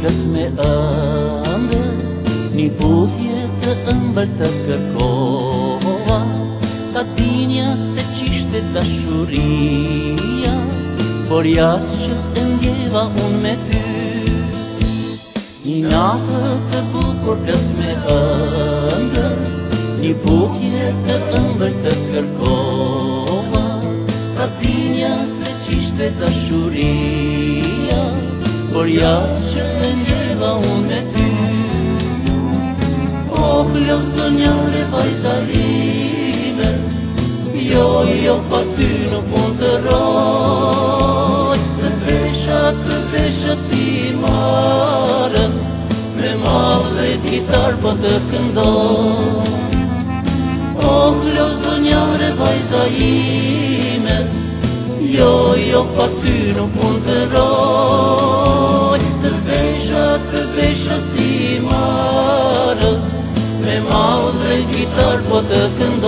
plët me ëndë Një buzje të ëmbër të kërkova Ta se qishte të shuria Por jasë që të ndjeva unë me ty Një natë të bukur plët me ëndë Një buzje të ëmbër të kërkova Ta tinja se qishte të shuria Por jasë vajza o me ty Oh, lëmë jo, zënjare vajza ime Jo, jo, pa ty në mund po të rojt Të pesha, të pesha si marën Me malë dhe gitarë pa po të këndon Oh, lëmë jo, zënjare vajza ime Jo, jo, pa ty në mund po të rojt looking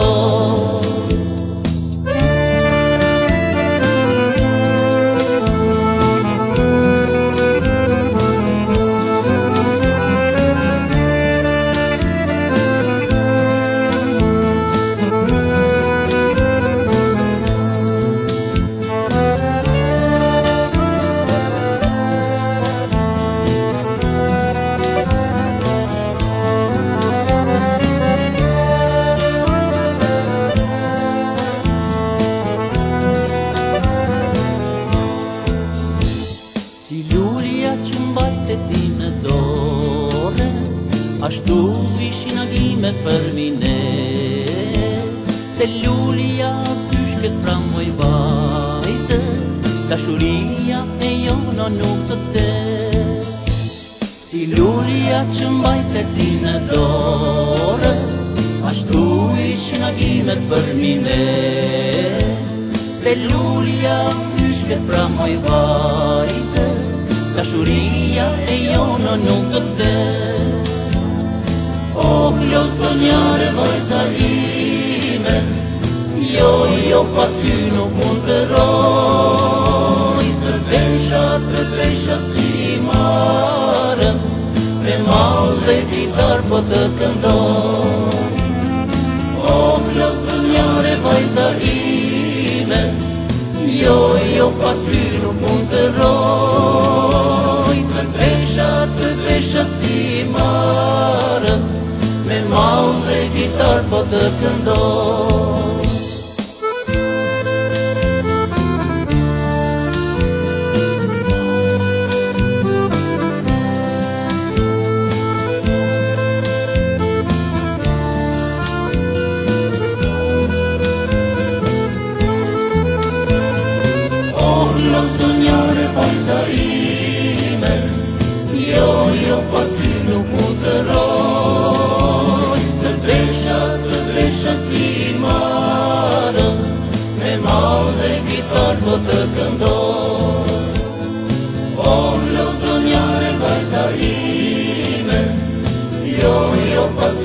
kuat të ti në dore Ashtu vishin i për mine Se lulia pyshket pra mëj vajse Ta shuria e jono nuk të te Si lulia që mbajt ti në dore Ashtu vishë i për mine Se lulia pyshket pra moj vajse dashuria e jona nuk të dhe O oh, plotë sonjare vajza ime Jo, jo, pa ty nuk mund të roj Të besha, të besha si marën Me malë dhe gitar po të këndoj O oh, plotë sonjare vajza ime Jo, jo, pa ty nuk mund të roj 活的更多。arbotă cândor Por los soñare bailarine Yo, yo, papá